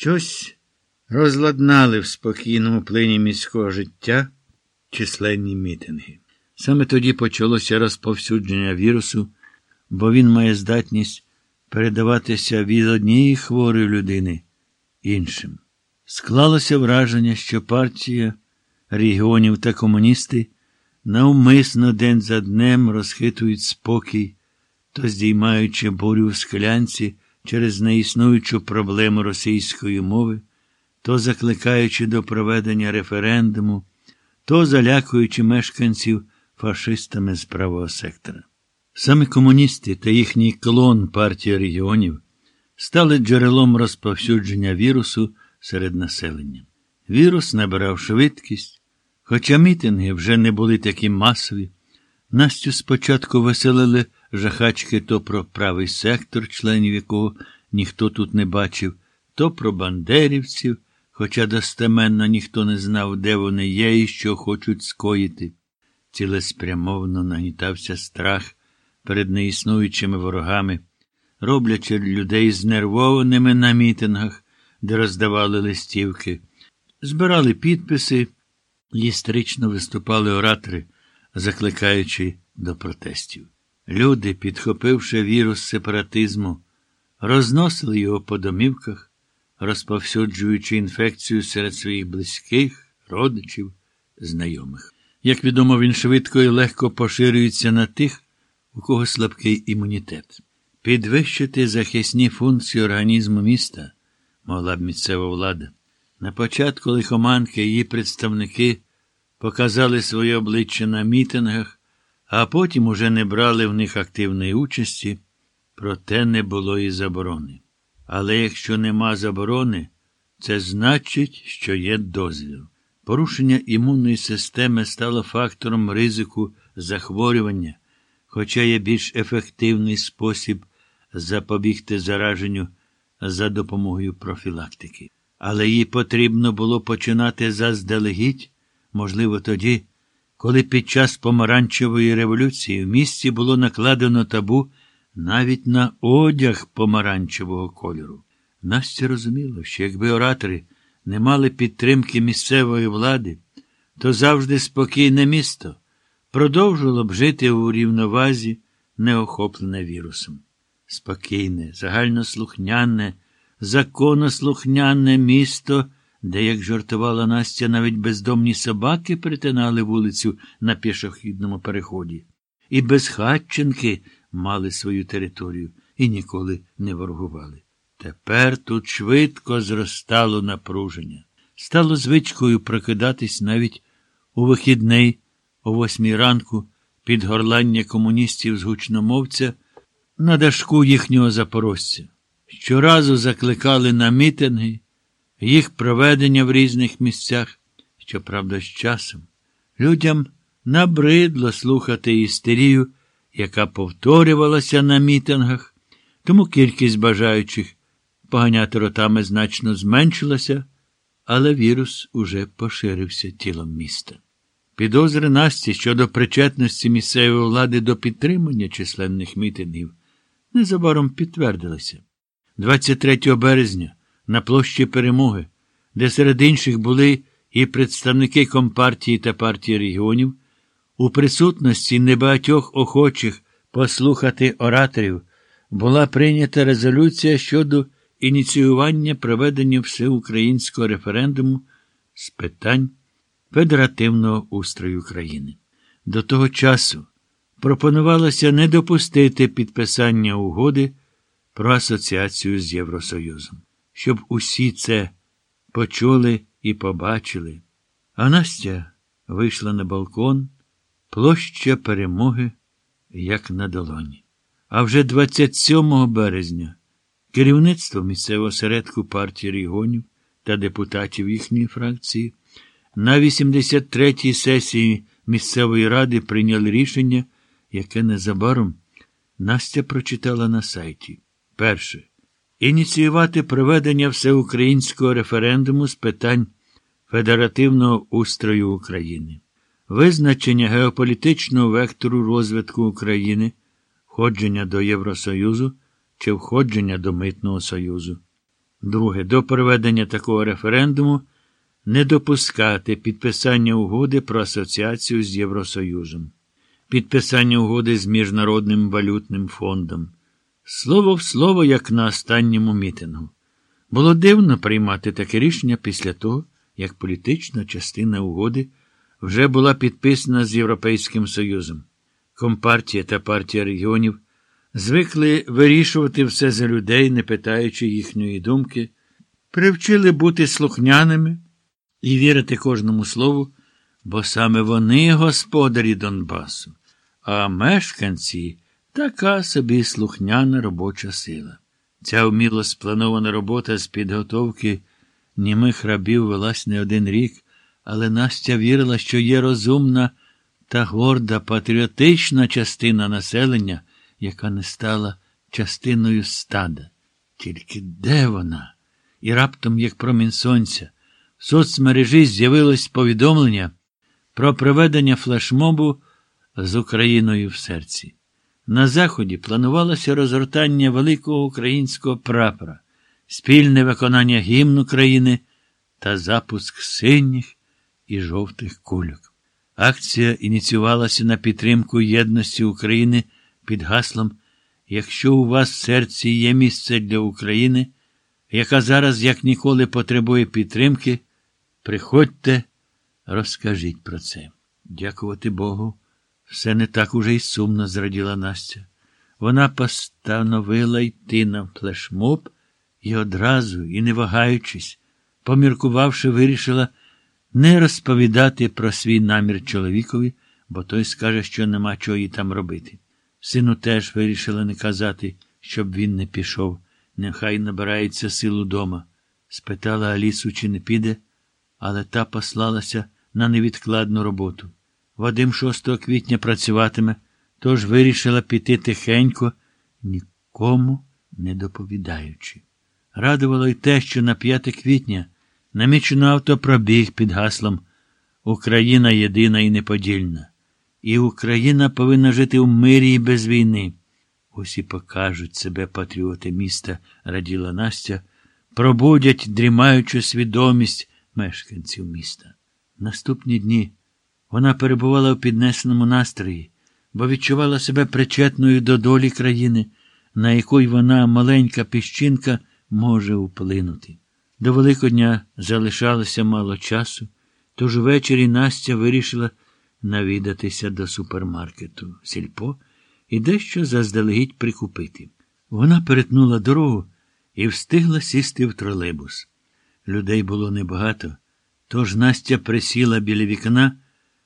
Щось розладнали в спокійному плині міського життя численні мітинги. Саме тоді почалося розповсюдження вірусу, бо він має здатність передаватися від однієї хворої людини іншим. Склалося враження, що партія регіонів та комуністи навмисно день за днем розхитують спокій, то здіймаючи бурю в склянці через неіснуючу проблему російської мови, то закликаючи до проведення референдуму, то залякуючи мешканців фашистами з правого сектора. Саме комуністи та їхній клон партії регіонів стали джерелом розповсюдження вірусу серед населення. Вірус набирав швидкість, хоча мітинги вже не були такі масові. Настю спочатку веселили жахачки то про правий сектор, членів якого ніхто тут не бачив, то про бандерівців, хоча достеменно ніхто не знав, де вони є і що хочуть скоїти. Цілеспрямовно нагнітався страх перед неіснуючими ворогами, роблячи людей знервованими на мітингах, де роздавали листівки, збирали підписи і історично виступали оратори, закликаючи до протестів. Люди, підхопивши вірус сепаратизму, розносили його по домівках, розповсюджуючи інфекцію серед своїх близьких, родичів, знайомих. Як відомо, він швидко і легко поширюється на тих, у кого слабкий імунітет. Підвищити захисні функції організму міста могла б місцева влада. На початку лихоманки її представники показали своє обличчя на мітингах, а потім уже не брали в них активної участі, проте не було і заборони. Але якщо нема заборони, це значить, що є дозвіл. Порушення імунної системи стало фактором ризику захворювання, хоча є більш ефективний спосіб запобігти зараженню за допомогою профілактики. Але їй потрібно було починати заздалегідь, можливо, тоді, коли під час помаранчевої революції в місті було накладено табу навіть на одяг помаранчевого кольору. Настя розуміла, що якби оратори не мали підтримки місцевої влади, то завжди спокійне місто продовжувало б жити у рівновазі, неохоплене вірусом. Спокійне, загальнослухняне, законослухняне місто, де, як жартувала Настя, навіть бездомні собаки притинали вулицю на пішохідному переході, і безхатченки мали свою територію і ніколи не ворогували. Тепер тут швидко зростало напруження. Стало звичкою прокидатись навіть у вихідний, о восьмій ранку, під горлання комуністів з гучномовця на дашку їхнього запорожця. Щоразу закликали на мітинги, їх проведення в різних місцях, щоправда, з часом. Людям набридло слухати істерію, яка повторювалася на мітингах, тому кількість бажаючих поганяти ротами значно зменшилася, але вірус уже поширився тілом міста. Підозри Насті щодо причетності місцевої влади до підтримання численних мітингів незабаром підтвердилися. 23 березня на площі Перемоги, де серед інших були і представники Компартії та партії регіонів, у присутності небагатьох охочих послухати ораторів була прийнята резолюція щодо ініціювання проведення всеукраїнського референдуму з питань федеративного устрою країни. До того часу пропонувалося не допустити підписання угоди про асоціацію з Євросоюзом, щоб усі це почули і побачили. А Настя вийшла на балкон, площа перемоги, як на долоні. А вже 27 березня керівництво місцевого середку партії регіонів та депутатів їхньої фракції на 83-й сесії місцевої ради прийняли рішення, яке незабаром Настя прочитала на сайті. Перше. Ініціювати проведення всеукраїнського референдуму з питань федеративного устрою України, визначення геополітичного вектору розвитку України, входження до Євросоюзу чи входження до Митного Союзу. Друге, до проведення такого референдуму не допускати підписання угоди про асоціацію з Євросоюзом, підписання угоди з Міжнародним валютним фондом. Слово в слово, як на останньому мітингу. Було дивно приймати таке рішення після того, як політична частина угоди вже була підписана з Європейським Союзом. Компартія та партія регіонів звикли вирішувати все за людей, не питаючи їхньої думки, привчили бути слухняними і вірити кожному слову, бо саме вони господарі Донбасу, а мешканці така собі слухняна робоча сила. Ця вміло спланована робота з підготовки німих рабів велась не один рік, але Настя вірила, що є розумна та горда патріотична частина населення, яка не стала частиною стада. Тільки де вона? І раптом, як промінь сонця, в соцмережі з'явилось повідомлення про проведення флешмобу з Україною в серці. На Заході планувалося розгортання великого українського прапора, спільне виконання гімну країни та запуск синіх і жовтих кульок. Акція ініціювалася на підтримку єдності України під гаслом Якщо у вас в серці є місце для України, яка зараз як ніколи потребує підтримки, приходьте, розкажіть про це. Дякувати Богу. Все не так уже й сумно зраділа Настя. Вона постановила йти на флешмоб і одразу, і не вагаючись, поміркувавши, вирішила не розповідати про свій намір чоловікові, бо той скаже, що нема чого їй там робити. Сину теж вирішила не казати, щоб він не пішов, нехай набирається силу дома. Спитала Алісу, чи не піде, але та послалася на невідкладну роботу. Вадим 6 квітня працюватиме, тож вирішила піти тихенько, нікому не доповідаючи. Радувало й те, що на 5 квітня намічено автопробіг під гаслом Україна єдина і неподільна. І Україна повинна жити в мирі і без війни. Усі покажуть себе патріоти міста, раділа Настя, пробудять дрімаючу свідомість мешканців міста. Наступні дні. Вона перебувала в піднесеному настрої, бо відчувала себе причетною до долі країни, на якій вона, маленька піщинка, може вплинути. До Великодня залишалося мало часу, тож ввечері Настя вирішила навідатися до супермаркету сільпо і дещо заздалегідь прикупити. Вона перетнула дорогу і встигла сісти в тролейбус. Людей було небагато, тож Настя присіла біля вікна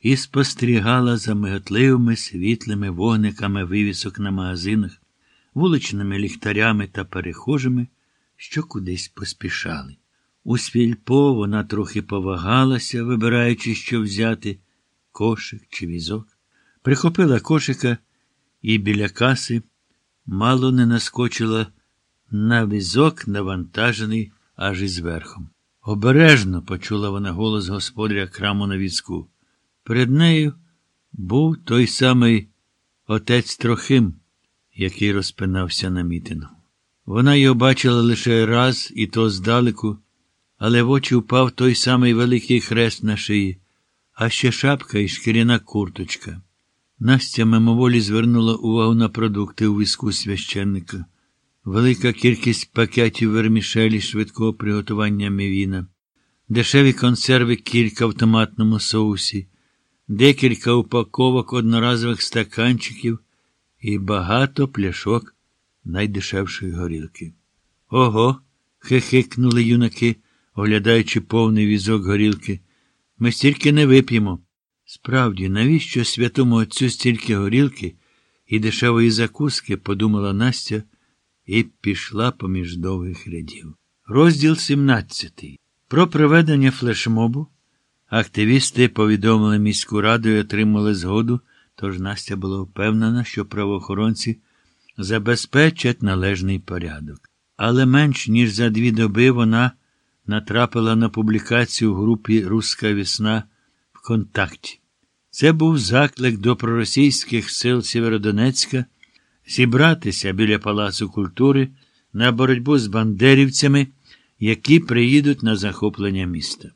і спостерігала за миготливими світлими вогниками вивісок на магазинах, вуличними ліхтарями та перехожими, що кудись поспішали. У свільпо вона трохи повагалася, вибираючи, що взяти кошик чи візок. Прихопила кошика і біля каси мало не наскочила на візок, навантажений аж із верхом. Обережно почула вона голос господаря краму на візку. Перед нею був той самий отець Трохим, який розпинався на мітингу. Вона його бачила лише раз, і то здалеку, але в очі впав той самий великий хрест на шиї, а ще шапка і шкіряна курточка. Настя мимоволі звернула увагу на продукти у візку священника. Велика кількість пакетів вермішелі швидкого приготування мівіна, дешеві консерви кілька в томатному соусі декілька упаковок одноразових стаканчиків і багато пляшок найдешевшої горілки. Ого. хихикнули юнаки, оглядаючи повний візок горілки. Ми стільки не вип'ємо. Справді, навіщо святому отцю стільки горілки і дешевої закуски, подумала Настя і пішла поміж довгих рядів. Розділ 17. Про проведення флешмобу. Активісти повідомили міську раду і отримали згоду, тож Настя була впевнена, що правоохоронці забезпечать належний порядок. Але менш ніж за дві доби вона натрапила на публікацію в групі Руська весна в контакті. Це був заклик до проросійських сил Сєвєродонецька зібратися біля Палацу культури на боротьбу з бандерівцями які приїдуть на захоплення міста.